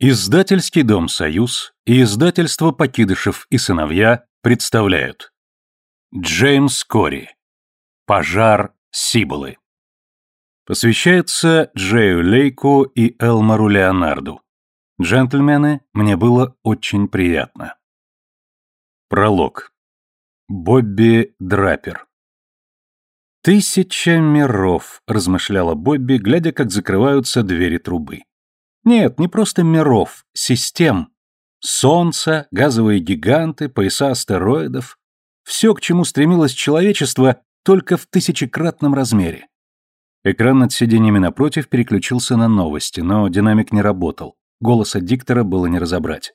Издательский дом «Союз» и издательство «Покидышев и сыновья» представляют Джеймс Кори Пожар Сиболы Посвящается Джею Лейку и Элмару Леонарду. Джентльмены, мне было очень приятно. Пролог. Бобби Драпер. «Тысяча миров», — размышляла Бобби, глядя, как закрываются двери трубы. Нет, не просто миров, систем. Солнце, газовые гиганты, пояса астероидов. Все, к чему стремилось человечество, только в тысячекратном размере. Экран над сиденьями напротив переключился на новости, но динамик не работал. Голоса диктора было не разобрать.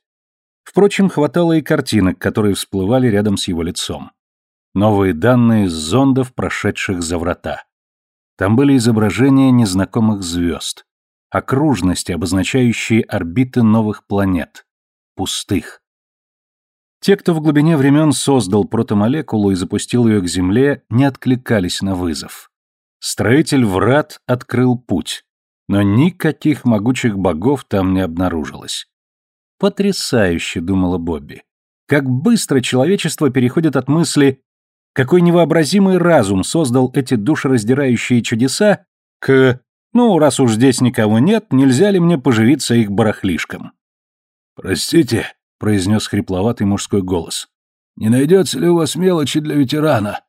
Впрочем, хватало и картинок, которые всплывали рядом с его лицом. Новые данные с зондов, прошедших за врата. Там были изображения незнакомых звезд окружности, обозначающие орбиты новых планет. Пустых. Те, кто в глубине времен создал протомолекулу и запустил ее к Земле, не откликались на вызов. Строитель врат открыл путь, но никаких могучих богов там не обнаружилось. «Потрясающе», — думала Бобби. «Как быстро человечество переходит от мысли, какой невообразимый разум создал эти душераздирающие чудеса, к ну, раз уж здесь никого нет, нельзя ли мне поживиться их барахлишком? Простите, произнес хрипловатый мужской голос. Не найдется ли у вас мелочи для ветерана?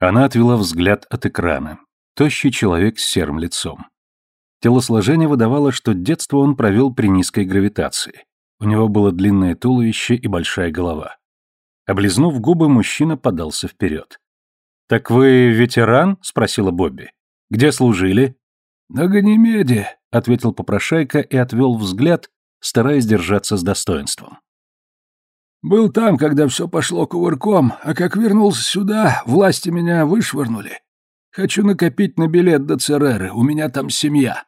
Она отвела взгляд от экрана. Тощий человек с серым лицом. Телосложение выдавало, что детство он провел при низкой гравитации. У него было длинное туловище и большая голова. Облизнув губы, мужчина подался вперед. «Так вы ветеран?» — спросила Бобби. Где служили?» «На Ганимеде», — ответил попрошайка и отвел взгляд, стараясь держаться с достоинством. «Был там, когда все пошло кувырком, а как вернулся сюда, власти меня вышвырнули. Хочу накопить на билет до Цереры, у меня там семья».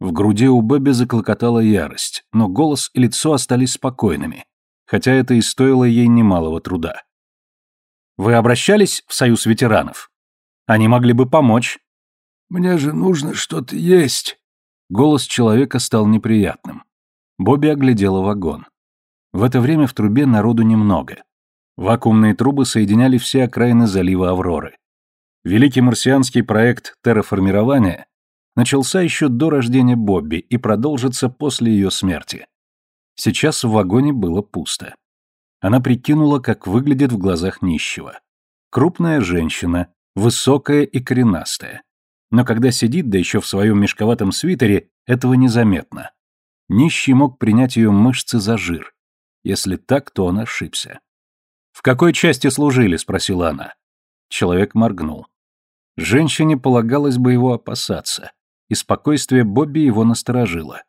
В груди у Бэби заклокотала ярость, но голос и лицо остались спокойными, хотя это и стоило ей немалого труда. «Вы обращались в Союз ветеранов? Они могли бы помочь. Мне же нужно что-то есть. Голос человека стал неприятным. Бобби оглядела вагон. В это время в трубе народу немного. Вакуумные трубы соединяли все окраины залива Авроры. Великий марсианский проект терраформирования начался еще до рождения Бобби и продолжится после ее смерти. Сейчас в вагоне было пусто. Она прикинула, как выглядит в глазах нищего. Крупная женщина, высокая и коренастая. Но когда сидит, да еще в своем мешковатом свитере, этого незаметно. Нищий мог принять ее мышцы за жир. Если так, то он ошибся. «В какой части служили?» — спросила она. Человек моргнул. Женщине полагалось бы его опасаться, и спокойствие Бобби его насторожило.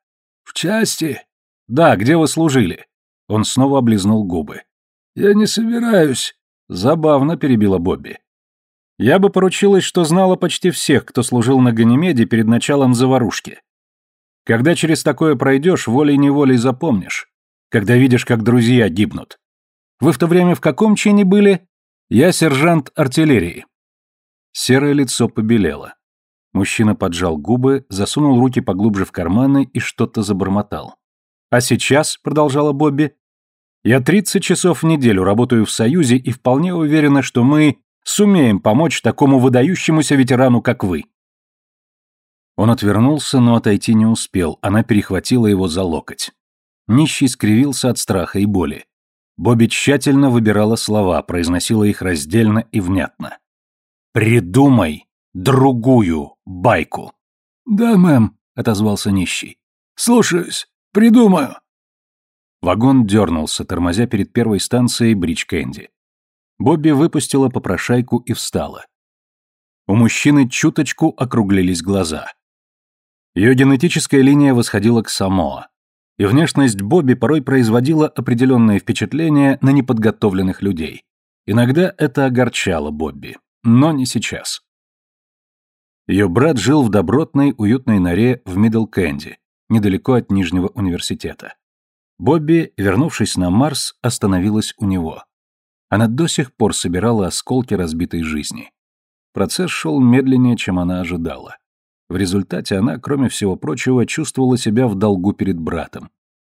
«В части?» «Да, где вы служили?» Он снова облизнул губы. «Я не собираюсь». Забавно перебила Бобби. Я бы поручилась, что знала почти всех, кто служил на Ганимеде перед началом заварушки. Когда через такое пройдешь, волей-неволей запомнишь. Когда видишь, как друзья гибнут. Вы в то время в каком чине были? Я сержант артиллерии. Серое лицо побелело. Мужчина поджал губы, засунул руки поглубже в карманы и что-то забормотал. «А сейчас», — продолжала Бобби, — «я 30 часов в неделю работаю в Союзе и вполне уверена, что мы Сумеем помочь такому выдающемуся ветерану, как вы». Он отвернулся, но отойти не успел, она перехватила его за локоть. Нищий скривился от страха и боли. Бобби тщательно выбирала слова, произносила их раздельно и внятно. «Придумай другую байку!» «Да, мэм», — отозвался нищий. «Слушаюсь, придумаю». Вагон дернулся, тормозя перед первой станцией Бридж Кэнди. Бобби выпустила попрошайку и встала. У мужчины чуточку округлились глаза. Ее генетическая линия восходила к Самоа, и внешность Бобби порой производила определенное впечатление на неподготовленных людей. Иногда это огорчало Бобби, но не сейчас. Ее брат жил в добротной, уютной норе в Мидл Кэнди, недалеко от Нижнего университета. Бобби, вернувшись на Марс, остановилась у него. Она до сих пор собирала осколки разбитой жизни. Процесс шел медленнее, чем она ожидала. В результате она, кроме всего прочего, чувствовала себя в долгу перед братом.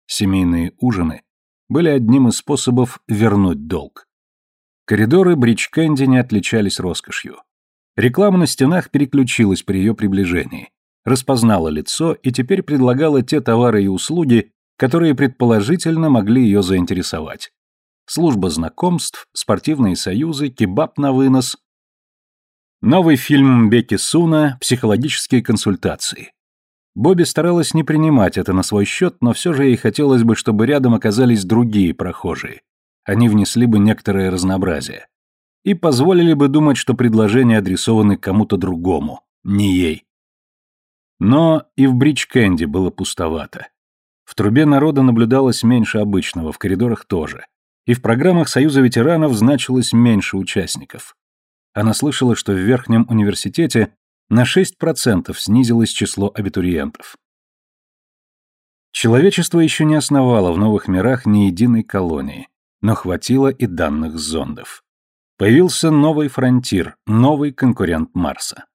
Семейные ужины были одним из способов вернуть долг. Коридоры Бридж Кэнди не отличались роскошью. Реклама на стенах переключилась при ее приближении, распознала лицо и теперь предлагала те товары и услуги, которые предположительно могли ее заинтересовать. Служба знакомств, спортивные союзы, кебаб на вынос. Новый фильм Беки Суна, психологические консультации. Бобби старалась не принимать это на свой счет, но все же ей хотелось бы, чтобы рядом оказались другие прохожие. Они внесли бы некоторое разнообразие. И позволили бы думать, что предложения адресованы кому-то другому, не ей. Но и в Бридж Кэнди было пустовато. В трубе народа наблюдалось меньше обычного, в коридорах тоже. И в программах Союза ветеранов значилось меньше участников. Она слышала, что в Верхнем университете на 6% снизилось число абитуриентов. Человечество еще не основало в новых мирах ни единой колонии, но хватило и данных зондов. Появился новый фронтир, новый конкурент Марса.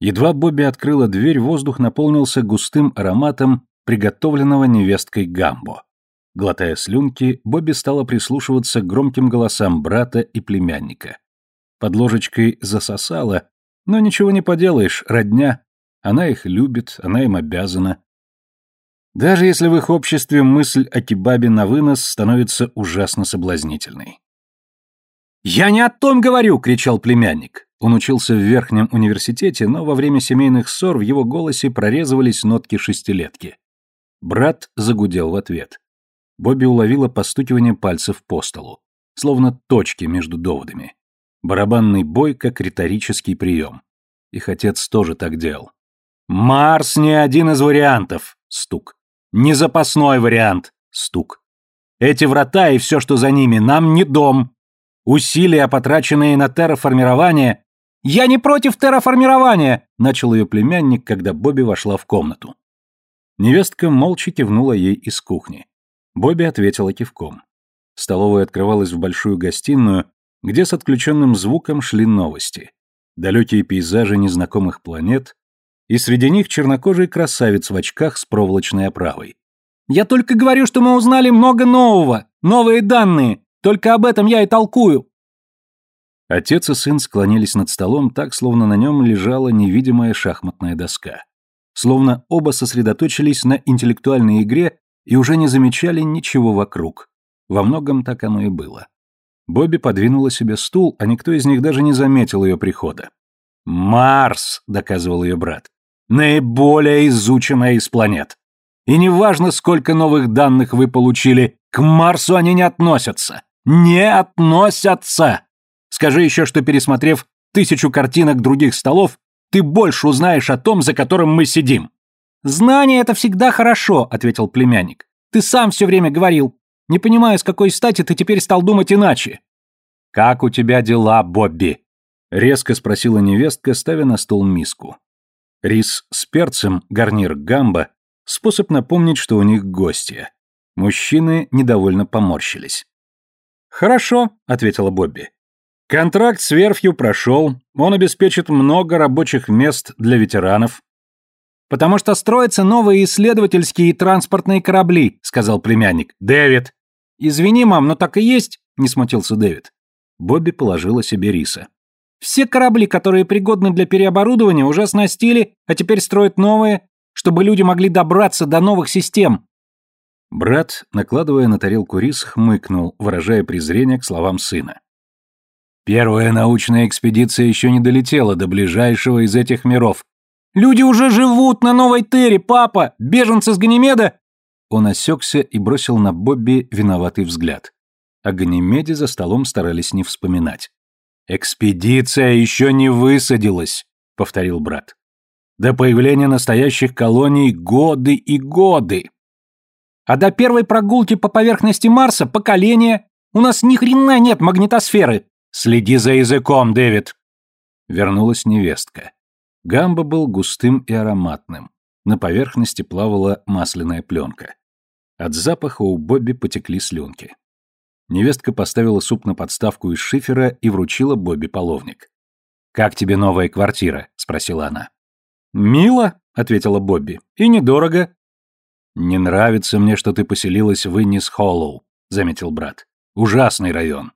Едва Бобби открыла дверь, воздух наполнился густым ароматом приготовленного невесткой гамбо. Глотая слюнки, Бобби стала прислушиваться к громким голосам брата и племянника. Под ложечкой засосала, но ничего не поделаешь, родня. Она их любит, она им обязана. Даже если в их обществе мысль о кебабе на вынос становится ужасно соблазнительной. «Я не о том говорю!» — кричал племянник. Он учился в Верхнем университете, но во время семейных ссор в его голосе прорезывались нотки шестилетки. Брат загудел в ответ. Бобби уловила постукивание пальцев по столу, словно точки между доводами. Барабанный бой как риторический прием. Их отец тоже так делал. «Марс не один из вариантов!» — стук. «Не запасной вариант!» — стук. «Эти врата и все, что за ними, нам не дом. Усилия, потраченные на терраформирование...» «Я не против терраформирования!» — начал ее племянник, когда Бобби вошла в комнату. Невестка молча кивнула ей из кухни. Бобби ответила кивком. Столовая открывалась в большую гостиную, где с отключенным звуком шли новости. Далекие пейзажи незнакомых планет, и среди них чернокожий красавец в очках с проволочной оправой. «Я только говорю, что мы узнали много нового, новые данные, только об этом я и толкую». Отец и сын склонились над столом так, словно на нем лежала невидимая шахматная доска. Словно оба сосредоточились на интеллектуальной игре и уже не замечали ничего вокруг. Во многом так оно и было. Бобби подвинула себе стул, а никто из них даже не заметил ее прихода. «Марс», — доказывал ее брат, — «наиболее изученная из планет. И неважно, сколько новых данных вы получили, к Марсу они не относятся. Не относятся! Скажи еще, что пересмотрев тысячу картинок других столов, ты больше узнаешь о том, за которым мы сидим». «Знание — это всегда хорошо», — ответил племянник. «Ты сам все время говорил, не понимаю, с какой стати ты теперь стал думать иначе. Как у тебя дела, Бобби? резко спросила невестка, ставя на стол миску. Рис с перцем, гарнир гамба, способ напомнить, что у них гостья. Мужчины недовольно поморщились. «Хорошо», — ответила Бобби. «Контракт с верфью прошел, он обеспечит много рабочих мест для ветеранов». «Потому что строятся новые исследовательские и транспортные корабли», — сказал племянник. «Дэвид!» «Извини, мам, но так и есть», — не смутился Дэвид. Бобби положила себе риса. «Все корабли, которые пригодны для переоборудования, уже оснастили, а теперь строят новые, чтобы люди могли добраться до новых систем». Брат, накладывая на тарелку рис, хмыкнул, выражая презрение к словам сына. «Первая научная экспедиция еще не долетела до ближайшего из этих миров. Люди уже живут на Новой Терре, папа! Беженцы с Ганимеда он осекся и бросил на Бобби виноватый взгляд. О Ганимеде за столом старались не вспоминать. «Экспедиция еще не высадилась», — повторил брат. «До появления настоящих колоний годы и годы». «А до первой прогулки по поверхности Марса поколение. У нас ни хрена нет магнитосферы». «Следи за языком, Дэвид». Вернулась невестка. Гамба был густым и ароматным. На поверхности плавала масляная пленка. От запаха у Бобби потекли слюнки. Невестка поставила суп на подставку из шифера и вручила Бобби половник. «Как тебе новая квартира?» — спросила она. «Мило», — ответила Бобби, — «и недорого». «Не нравится мне, что ты поселилась в Иннис Холлоу», — заметил брат. «Ужасный район».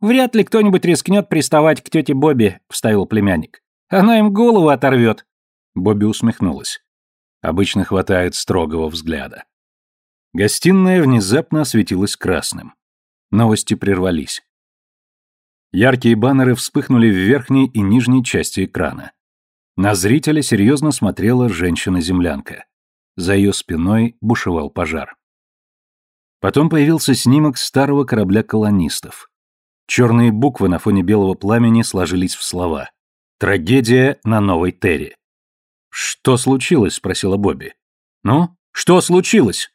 «Вряд ли кто-нибудь рискнет приставать к тете Бобби», — вставил племянник. «Она им голову оторвет». Бобби усмехнулась. Обычно хватает строгого взгляда. Гостиная внезапно осветилась красным. Новости прервались. Яркие баннеры вспыхнули в верхней и нижней части экрана. На зрителя серьезно смотрела женщина-землянка. За ее спиной бушевал пожар. Потом появился снимок старого корабля колонистов. Черные буквы на фоне белого пламени сложились в слова. «Трагедия на Новой Терре». «Что случилось?» — спросила Бобби. «Ну, что случилось?»